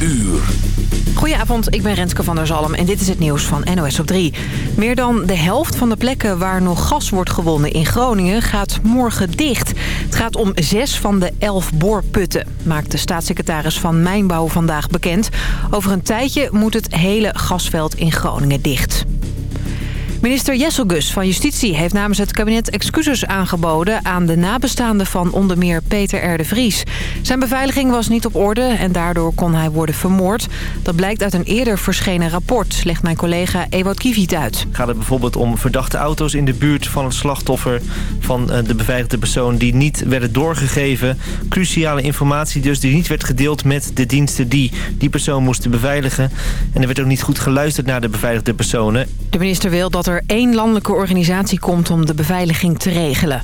uur. Goedenavond, ik ben Renske van der Zalm en dit is het nieuws van NOS op 3. Meer dan de helft van de plekken waar nog gas wordt gewonnen in Groningen gaat morgen dicht. Het gaat om zes van de elf boorputten, maakt de staatssecretaris van Mijnbouw vandaag bekend. Over een tijdje moet het hele gasveld in Groningen dicht. Minister Jesselgus van Justitie heeft namens het kabinet excuses aangeboden... aan de nabestaanden van onder meer Peter R. de Vries. Zijn beveiliging was niet op orde en daardoor kon hij worden vermoord. Dat blijkt uit een eerder verschenen rapport, legt mijn collega Ewout Kiviet uit. Gaat het bijvoorbeeld om verdachte auto's in de buurt van het slachtoffer... van eh, de beveiligde persoon die niet werden doorgegeven. Cruciale informatie dus die niet werd gedeeld met de diensten die die persoon moesten beveiligen. En er werd ook niet goed geluisterd naar de beveiligde personen. De minister wil dat er één landelijke organisatie komt om de beveiliging te regelen.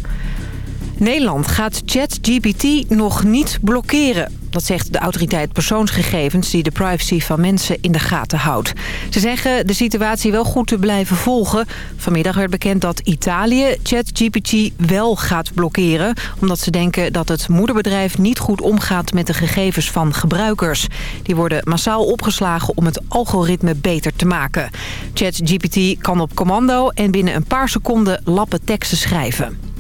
Nederland gaat ChatGPT nog niet blokkeren. Dat zegt de autoriteit persoonsgegevens die de privacy van mensen in de gaten houdt. Ze zeggen de situatie wel goed te blijven volgen. Vanmiddag werd bekend dat Italië ChatGPT wel gaat blokkeren... omdat ze denken dat het moederbedrijf niet goed omgaat met de gegevens van gebruikers. Die worden massaal opgeslagen om het algoritme beter te maken. ChatGPT kan op commando en binnen een paar seconden lappen teksten schrijven.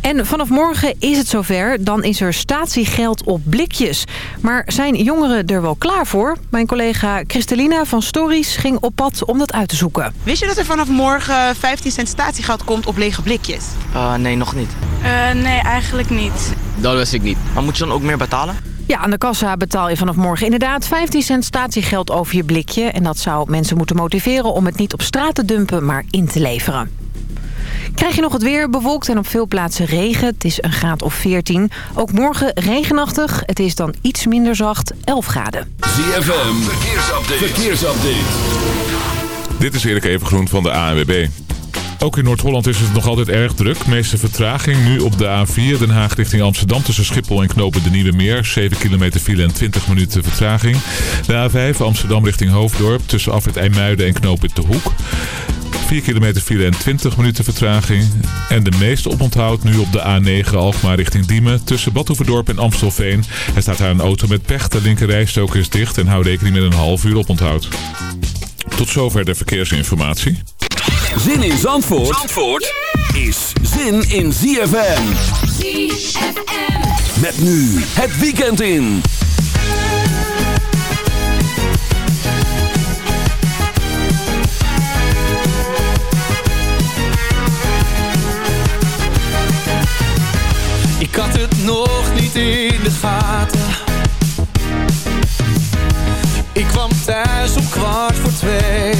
En vanaf morgen is het zover. Dan is er statiegeld op blikjes. Maar zijn jongeren er wel klaar voor? Mijn collega Christelina van Stories ging op pad om dat uit te zoeken. Wist je dat er vanaf morgen 15 cent statiegeld komt op lege blikjes? Uh, nee, nog niet. Uh, nee, eigenlijk niet. Dat wist ik niet. Maar moet je dan ook meer betalen? Ja, aan de kassa betaal je vanaf morgen inderdaad 15 cent statiegeld over je blikje. En dat zou mensen moeten motiveren om het niet op straat te dumpen, maar in te leveren. Krijg je nog het weer bewolkt en op veel plaatsen regen. Het is een graad of 14. Ook morgen regenachtig. Het is dan iets minder zacht, 11 graden. ZFM, verkeersupdate. verkeersupdate. Dit is Erik Evengroen van de ANWB. Ook in Noord-Holland is het nog altijd erg druk. Meeste vertraging nu op de A4 Den Haag richting Amsterdam... tussen Schiphol en Knopen de Nieuwe Meer. 7 kilometer file en 20 minuten vertraging. De A5 Amsterdam richting Hoofddorp tussen Afrit IJmuiden en Knopen de Hoek. 4 kilometer file en 20 minuten vertraging. En de meeste oponthoud nu op de A9 Alkmaar richting Diemen. Tussen Badhoevedorp en Amstelveen. Er staat daar een auto met pech. De linkerrijstrook is dicht en hou rekening met een half uur oponthoud. Tot zover de verkeersinformatie. Zin in Zandvoort, Zandvoort is zin in ZFM. ZFM. Met nu het weekend in. In de gaten. Ik kwam thuis om kwart voor twee.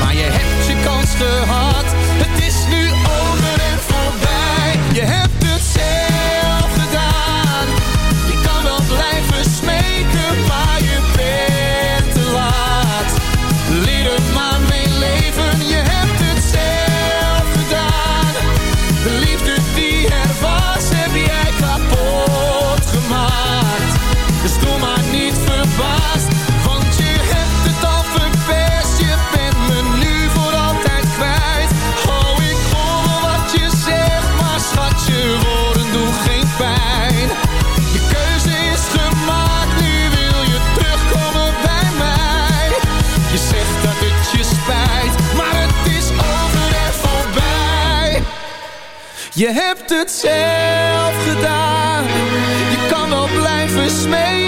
Maar je hebt je kans gehad. Het Je hebt het zelf gedaan. Je kan wel blijven smeden.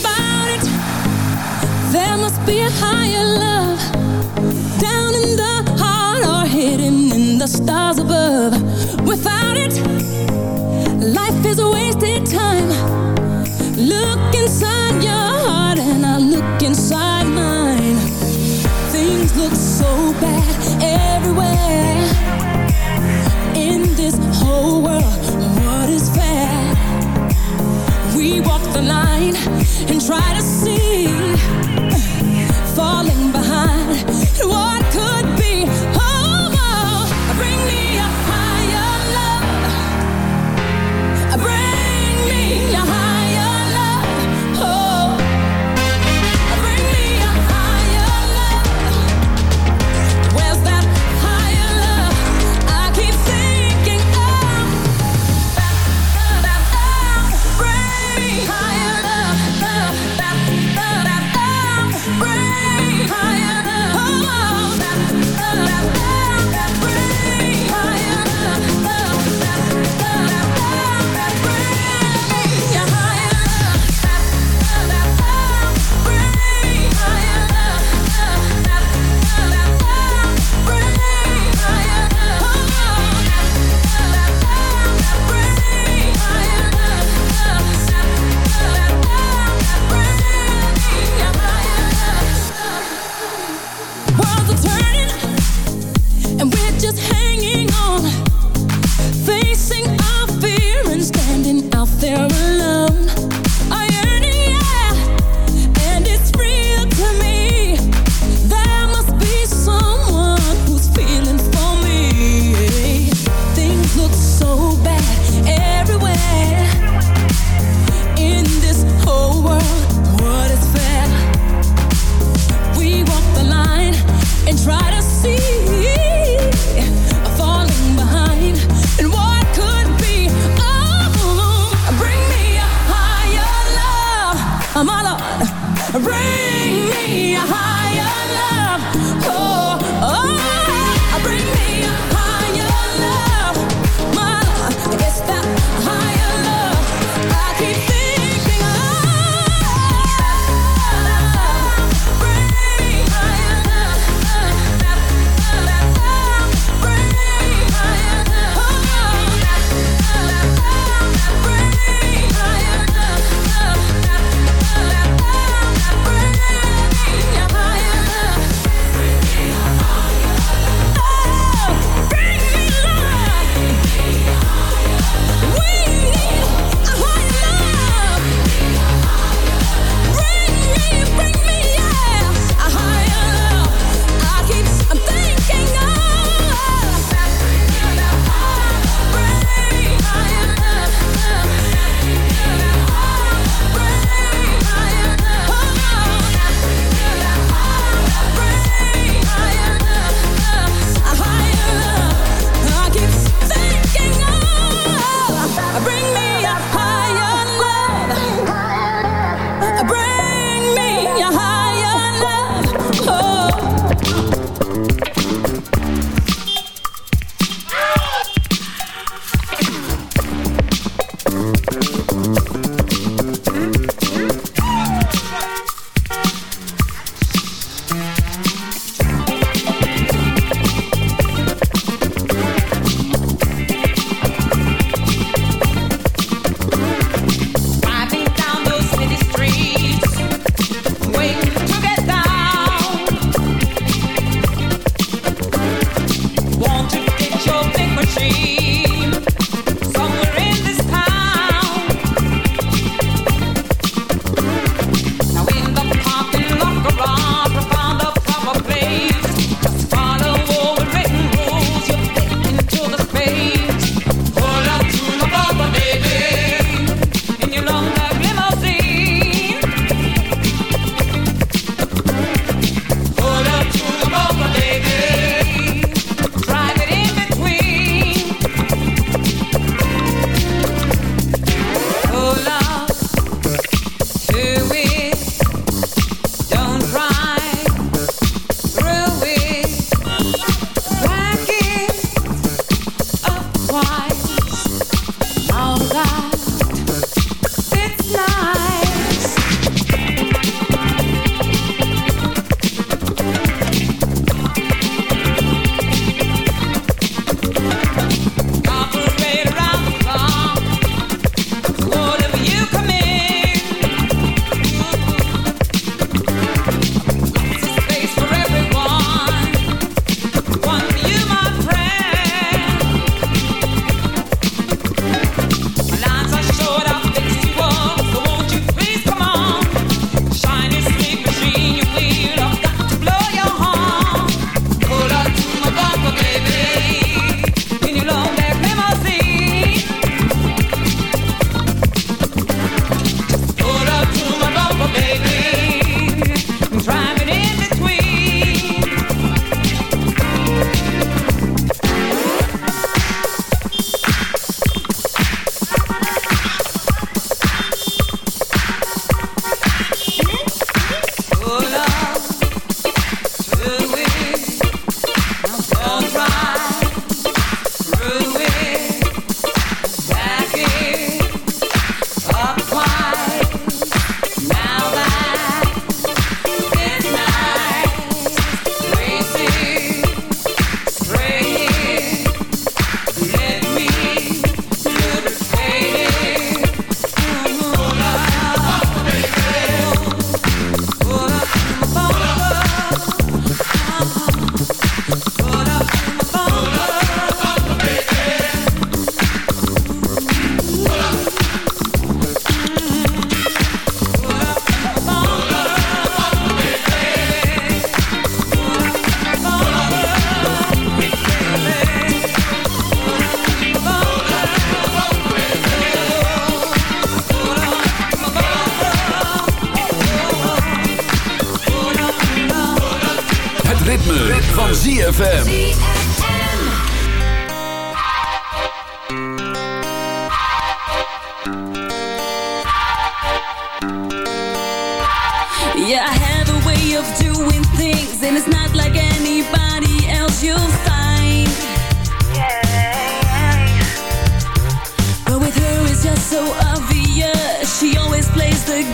about it. There must be a higher love. Down in the heart or hidden in the stars above. Without it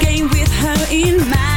game with her in mind.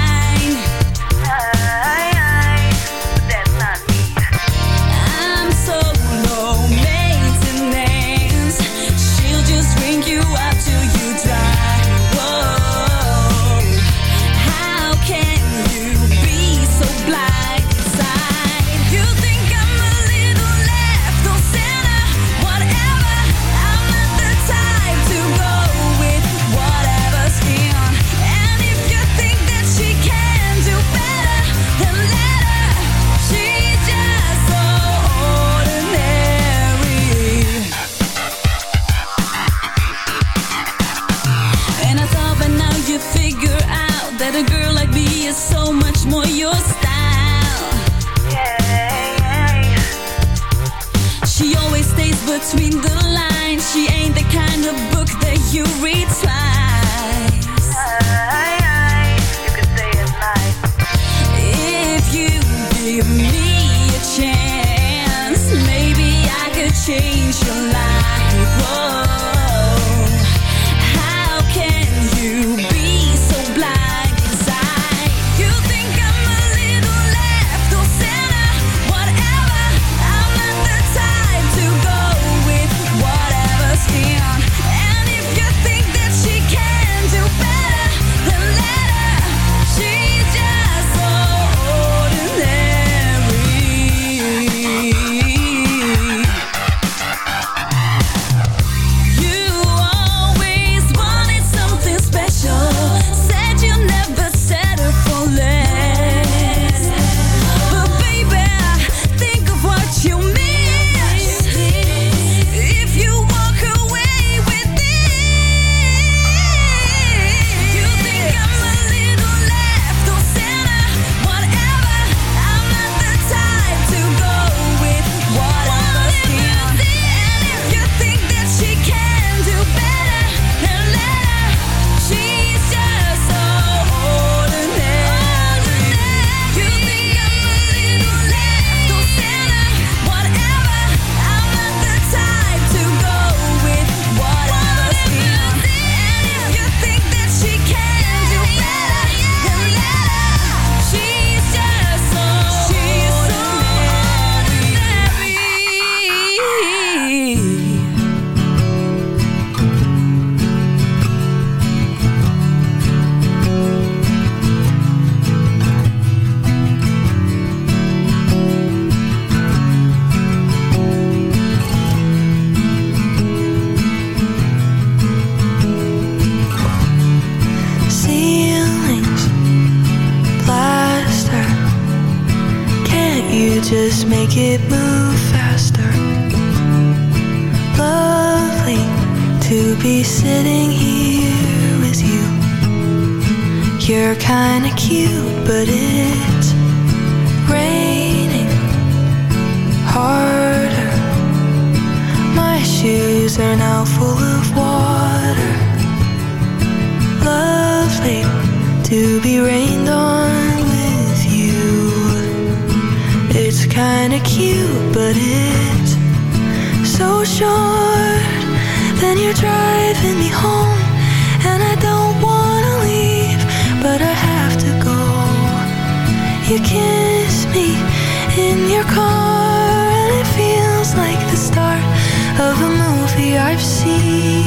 You kiss me in your car And it feels like the start of a movie I've seen.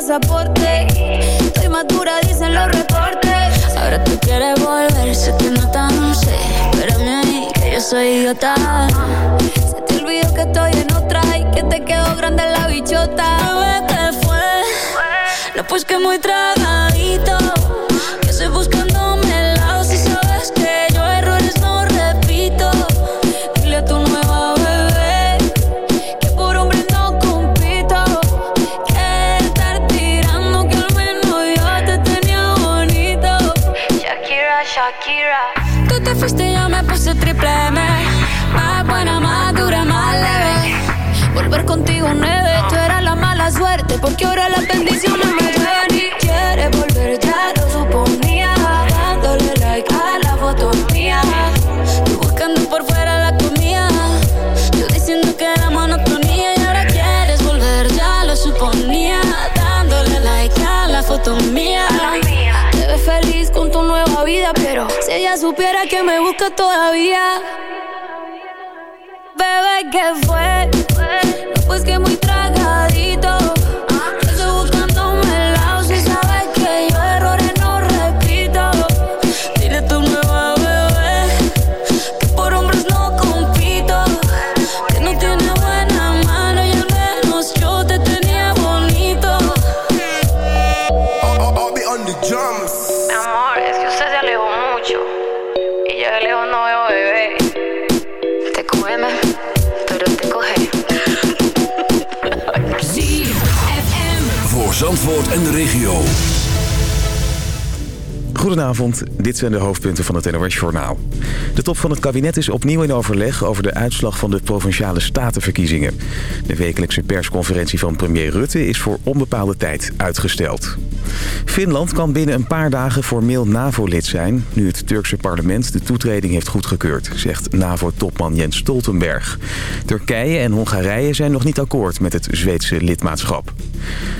pasaporte. Estoy madura, dicen los reportes. Ahora tú quieres volver, se te nota, no sé. Espérame ahí, que yo soy idiota. Se te olvidó que estoy en otra y que te quedó grande la bichota. ¿qué fue? No, pues que muy tragadito. Que estoy buscándome Te fuiste yo me puse triple M. Más buena, más dura, más leve. Volver contigo nueve, tú eras la mala suerte Porque ahora las bendiciones me si ella supiera que me busca todavía Bebé, ¿qué fue? Pues que muy tragadito. En de regio. Goedenavond, dit zijn de hoofdpunten van het NOS-journaal. De top van het kabinet is opnieuw in overleg over de uitslag van de Provinciale Statenverkiezingen. De wekelijkse persconferentie van premier Rutte is voor onbepaalde tijd uitgesteld. Finland kan binnen een paar dagen formeel NAVO-lid zijn... nu het Turkse parlement de toetreding heeft goedgekeurd... zegt NAVO-topman Jens Stoltenberg. Turkije en Hongarije zijn nog niet akkoord met het Zweedse lidmaatschap.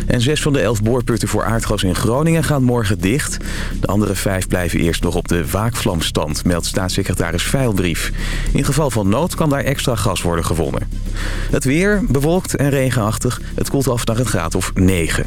En zes van de elf boorputten voor aardgas in Groningen gaan morgen dicht. De andere vijf blijven eerst nog op de waakvlamstand, meldt staatssecretaris Veilbrief. In geval van nood kan daar extra gas worden gewonnen. Het weer, bewolkt en regenachtig. Het koelt af naar een graad of 9.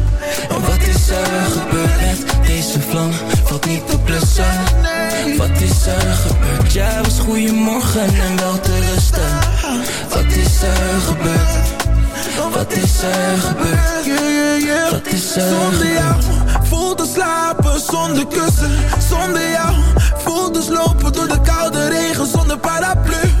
en wat is er gebeurd met deze vlam? Valt niet te blussen Wat is er gebeurd? Jij was goeiemorgen en wel te rusten Wat is er gebeurd? Wat is er gebeurd? Wat is er Zonder jou voel te slapen zonder kussen Zonder jou voel dus lopen door de koude regen zonder paraplu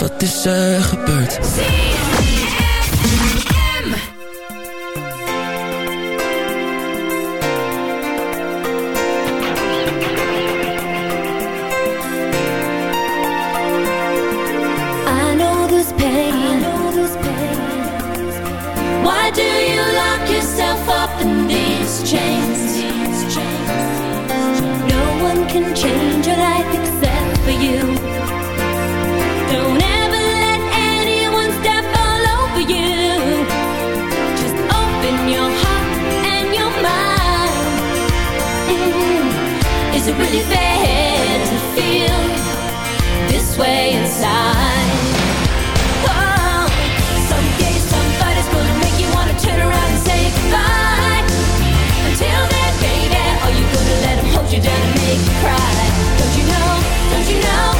wat is er gebeurd? I know those pain. Why do you lock yourself up in these chains? No one can change. really bad to feel this way inside. Oh, some gonna make you wanna turn around and say goodbye. Until then, baby, are you gonna hold you down and make you cry? Don't you know? Don't you know?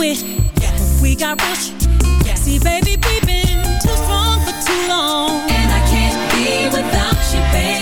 it. Yes. But we got rich. Yes. See, baby, we've been too strong for too long. And I can't be without you, baby.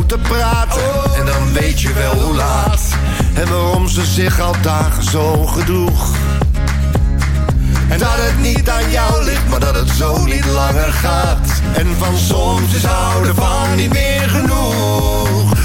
moeten praten en dan weet je wel hoe laat. En waarom ze zich al dagen zo gedroeg. En dat het niet aan jou ligt, maar dat het zo niet langer gaat. En van soms is houden van niet meer genoeg.